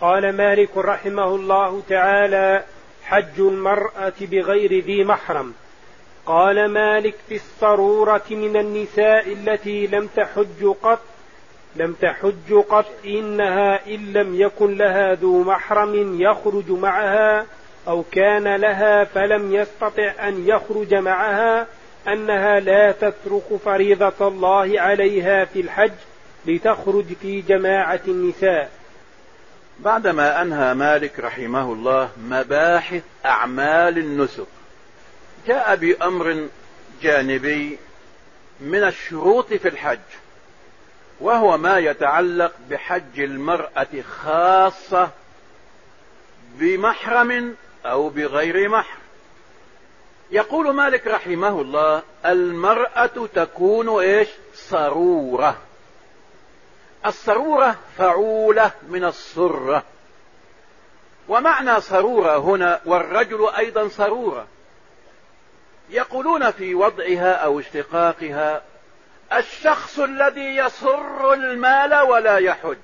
قال مالك رحمه الله تعالى حج المرأة بغير ذي محرم. قال مالك في الصرورة من النساء التي لم تحج قط لم تحج قط إنها إن لم يكن لها ذو محرم يخرج معها أو كان لها فلم يستطع أن يخرج معها أنها لا تترك فريضة الله عليها في الحج لتخرج في جماعة النساء. بعدما أنهى مالك رحمه الله مباحث أعمال النسك جاء بأمر جانبي من الشروط في الحج وهو ما يتعلق بحج المرأة خاصة بمحرم أو بغير محرم. يقول مالك رحمه الله المرأة تكون إيش؟ صرورة. الصرورة فعولة من الصرة ومعنى صرورة هنا والرجل أيضا صرورة يقولون في وضعها أو اشتقاقها الشخص الذي يصر المال ولا يحج.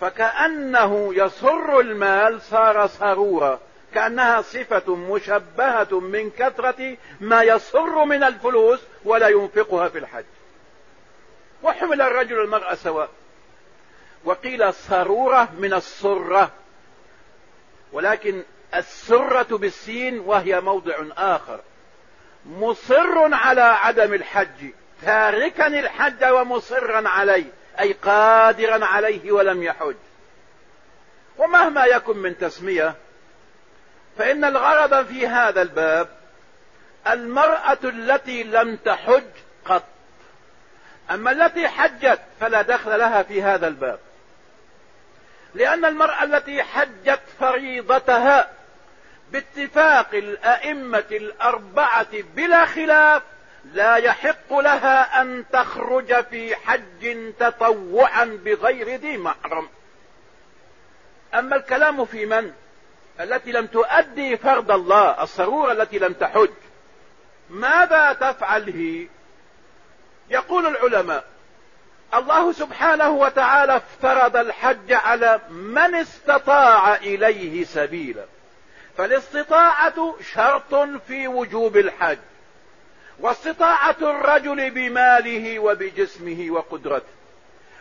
فكأنه يصر المال صار صرورا كأنها صفة مشبهة من كثرة ما يصر من الفلوس ولا ينفقها في الحج. وحمل الرجل المرأة سواء. وقيل صرورة من الصرة. ولكن السرة بالسين وهي موضع آخر. مصر على عدم الحج. تاركا الحج ومصرا عليه. أي قادرا عليه ولم يحج. ومهما يكن من تسمية فإن الغرض في هذا الباب المرأة التي لم تحج قط. أما التي حجت فلا دخل لها في هذا الباب. لأن المرأة التي حجت فريضتها باتفاق الأئمة الأربعة بلا خلاف لا يحق لها أن تخرج في حج تطوعا بغير ذي محرم. أما الكلام في من؟ التي لم تؤدي فرض الله الصرورة التي لم تحج. ماذا تفعل هي يقول العلماء الله سبحانه وتعالى افترض الحج على من استطاع إليه سبيلا. فالاستطاعة شرط في وجوب الحج واستطاعة الرجل بماله وبجسمه وقدرته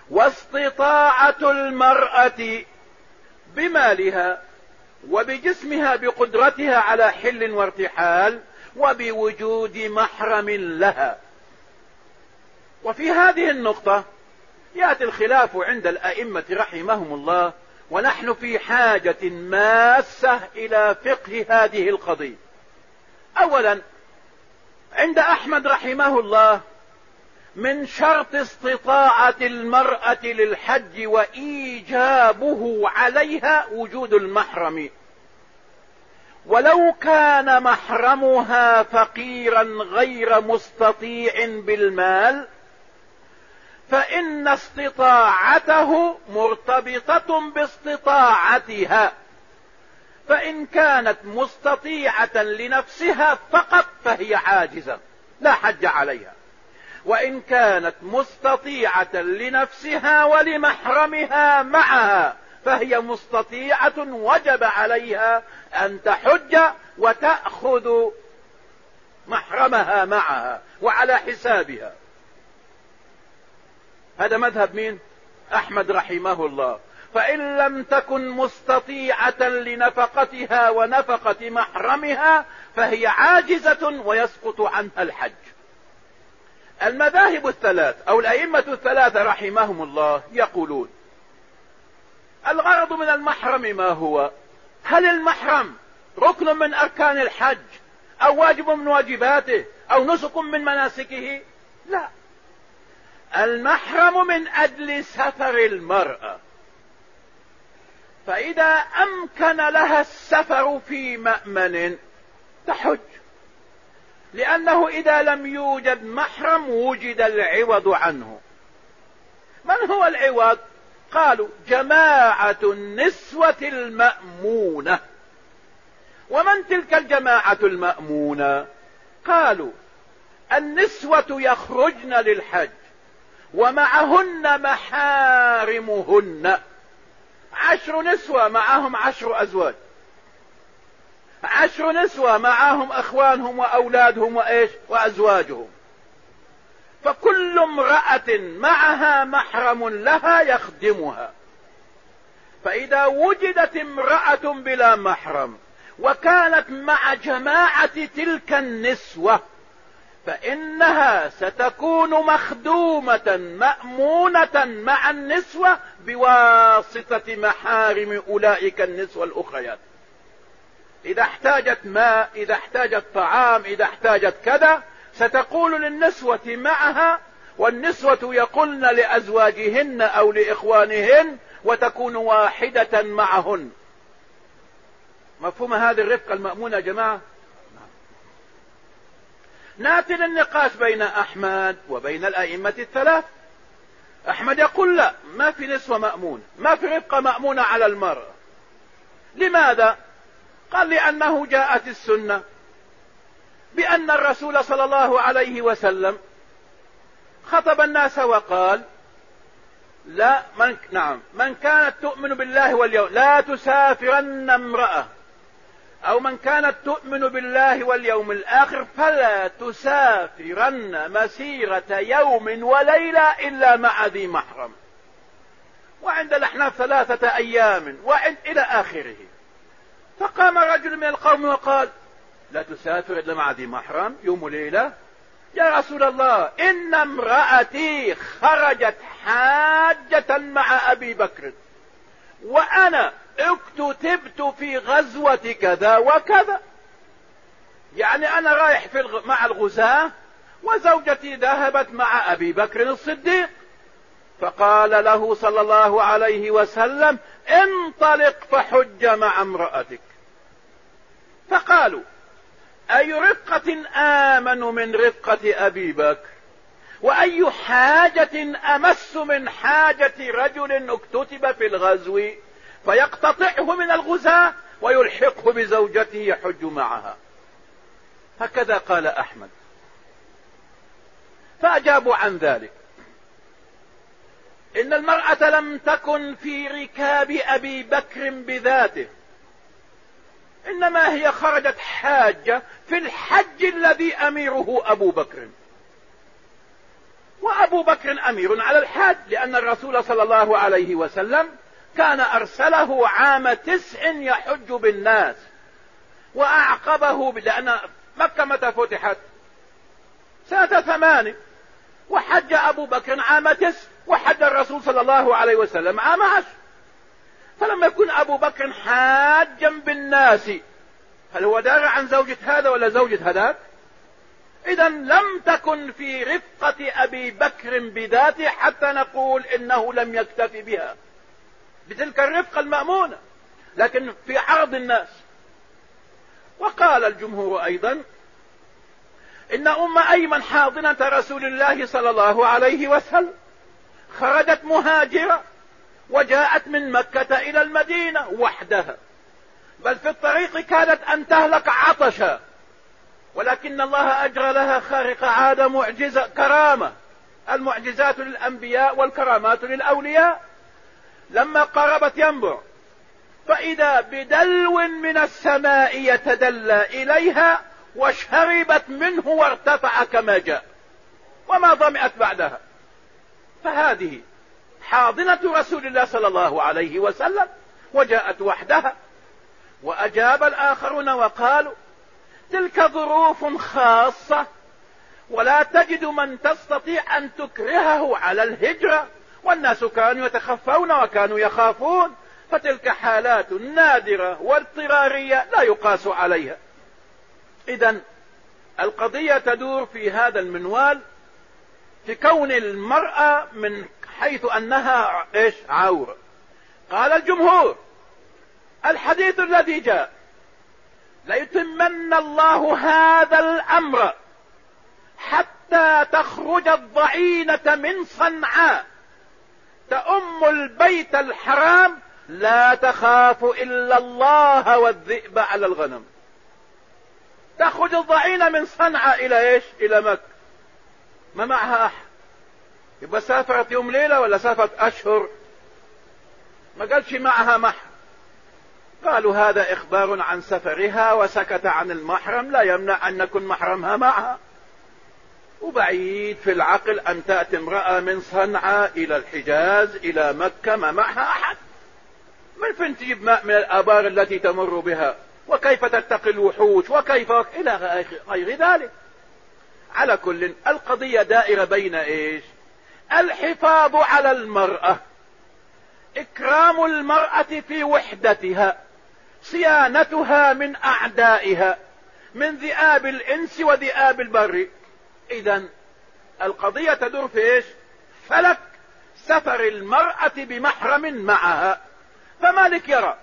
واستطاعة المرأة بمالها وبجسمها بقدرتها على حل وارتحال وبوجود محرم لها. وفي هذه النقطة يأتي الخلاف عند الأئمة رحمهم الله ونحن في حاجة ماسة إلى فقه هذه القضية. أولا عند أحمد رحمه الله من شرط استطاعة المرأة للحج وإيجابه عليها وجود المحرم. ولو كان محرمها فقيرا غير مستطيع بالمال فإن استطاعته مرتبطة باستطاعتها. فإن كانت مستطيعة لنفسها فقط فهي عاجزة لا حج عليها. وإن كانت مستطيعة لنفسها ولمحرمها معها فهي مستطيعة وجب عليها أن تحج وتأخذ محرمها معها وعلى حسابها. هذا مذهب مين؟ أحمد رحمه الله. فإن لم تكن مستطيعة لنفقتها ونفقة محرمها فهي عاجزة ويسقط عنها الحج. المذاهب الثلاث أو الأئمة الثلاثة رحمهم الله يقولون الغرض من المحرم ما هو؟ هل المحرم ركن من أركان الحج أو واجب من واجباته أو نسك من مناسكه؟ لا. المحرم من أجل سفر المرأة. فإذا أمكن لها السفر في مأمن تحج. لأنه إذا لم يوجد محرم وجد العوض عنه. من هو العوض؟ قالوا جماعة النسوة المأمونة. ومن تلك الجماعة المأمونة؟ قالوا النسوة يخرجن للحج. ومعهن محارمهن. عشر نسوة معهم عشر أزواج. عشر نسوة معهم أخوانهم وأولادهم وإيش؟ وأزواجهم. فكل امرأة معها محرم لها يخدمها. فإذا وجدت امرأة بلا محرم وكانت مع جماعة تلك النسوة فإنها ستكون مخدومة مأمونة مع النسوة بواسطة محارم أولئك النسوة الأخريات. إذا احتاجت ماء إذا احتاجت طعام إذا احتاجت كذا ستقول للنسوة معها والنسوة يقولن لأزواجهن أو لإخوانهن وتكون واحدة معهن. مفهوم هذه الرفقة المأمونة يا جماعة؟ ناتي للنقاش بين أحمد وبين الأئمة الثلاث. أحمد يقول لا ما في نسوة مأمونة ما في رفقة مأمونة على المرأة لماذا؟ قال لأنه جاءت السنة بأن الرسول صلى الله عليه وسلم خطب الناس وقال لا من نعم من كانت تؤمن بالله واليوم لا تسافرن امرأة. أو من كانت تؤمن بالله واليوم الآخر فلا تسافرن مسيرة يوم وليلة إلا مع ذي محرم. وعند الأحناف ثلاثة أيام وعند إلى آخره. فقام رجل من القوم وقال لا تسافر إلا مع ذي محرم يوم وليلة. يا رسول الله إن امرأتي خرجت حاجة مع أبي بكر. وأنا اكتتبت في غزوة كذا وكذا. يعني أنا رايح في الغ... مع الغزاة وزوجتي ذهبت مع أبي بكر الصديق. فقال له صلى الله عليه وسلم انطلق فحج مع امرأتك. فقالوا أي رفقة آمن من رفقة أبي بكر؟ وأي حاجة أمس من حاجة رجل اكتتب في الغزو؟ فيقتطعه من الغزاة ويلحقه بزوجته يحج معها. هكذا قال أحمد. فأجابوا عن ذلك. إن المرأة لم تكن في ركاب أبي بكر بذاته. إنما هي خرجت حاجة في الحج الذي أميره أبو بكر. وأبو بكر أمير على الحاج لأن الرسول صلى الله عليه وسلم كان أرسله عام تسع يحج بالناس وأعقبه لأن مكة متى فتحت؟ سنة ثمان وحج أبو بكر عام تسع وحج الرسول صلى الله عليه وسلم عام عشر. فلما يكون أبو بكر حاجا بالناس. هل هو دار عن زوجة هذا ولا زوجة هذاك؟ اذا لم تكن في رفقة أبي بكر بذاته حتى نقول إنه لم يكتف بها. بتلك الرفقة المأمونة. لكن في عرض الناس. وقال الجمهور أيضا إن أم أيمن حاضنة رسول الله صلى الله عليه وسلم. خرجت مهاجرة وجاءت من مكة إلى المدينة وحدها. بل في الطريق كادت أن تهلك عطشا. ولكن الله أجرى لها خارق عادة معجزة كرامة. المعجزات للأنبياء والكرامات للأولياء. لما قربت ينبع. فإذا بدلو من السماء يتدلى إليها وشربت منه وارتفع كما جاء. وما ظمئت بعدها. فهذه حاضنة رسول الله صلى الله عليه وسلم وجاءت وحدها. وأجاب الآخرون وقالوا تلك ظروف خاصة ولا تجد من تستطيع أن تكرهه على الهجرة. والناس كانوا يتخفون وكانوا يخافون فتلك حالات نادرة واضطرارية لا يقاس عليها. إذا القضية تدور في هذا المنوال في كون المرأة من حيث أنها إيش؟ عورة. قال الجمهور الحديث الذي جاء ليتمن الله هذا الأمر حتى تخرج الضعينة من صنعاء. تأم البيت الحرام لا تخاف إلا الله والذئب على الغنم. تخرج الضعينة من صنعاء إلى إيش؟ إلى مكة. ما معها أحد. يبقى سافرت يوم ليلة ولا سافرت أشهر؟ ما قالش معها محرم قالوا هذا إخبار عن سفرها وسكت عن المحرم لا يمنع أن يكون محرمها معها. وبعيد في العقل أن تأتي امرأة من صنعاء إلى الحجاز إلى مكة ما معها أحد. من فين تجيب ماء من الآبار التي تمر بها؟ وكيف تتقي الوحوش؟ وكيف إلى غير ذلك. على كل القضية دائرة بين إيش؟ الحفاظ على المرأة. إكرام المرأة في وحدتها صيانتها من أعدائها من ذئاب الإنس وذئاب البر. إذا القضية تدور في إيش؟ فلك سفر المرأة بمحرم معها. فمالك يرى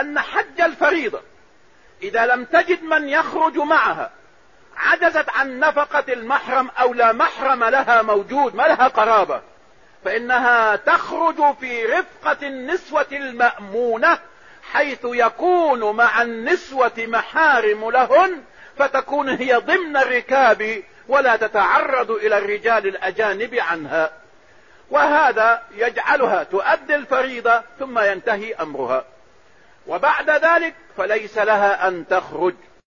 أن حج الفريضة إذا لم تجد من يخرج معها عجزت عن نفقة المحرم أو لا محرم لها موجود ما لها قرابة فإنها تخرج في رفقة النسوة المأمونة حيث يكون مع النسوة محارم لهن فتكون هي ضمن الركاب ولا تتعرض إلى الرجال الأجانب عنها. وهذا يجعلها تؤدي الفريضة ثم ينتهي أمرها. وبعد ذلك فليس لها أن تخرج.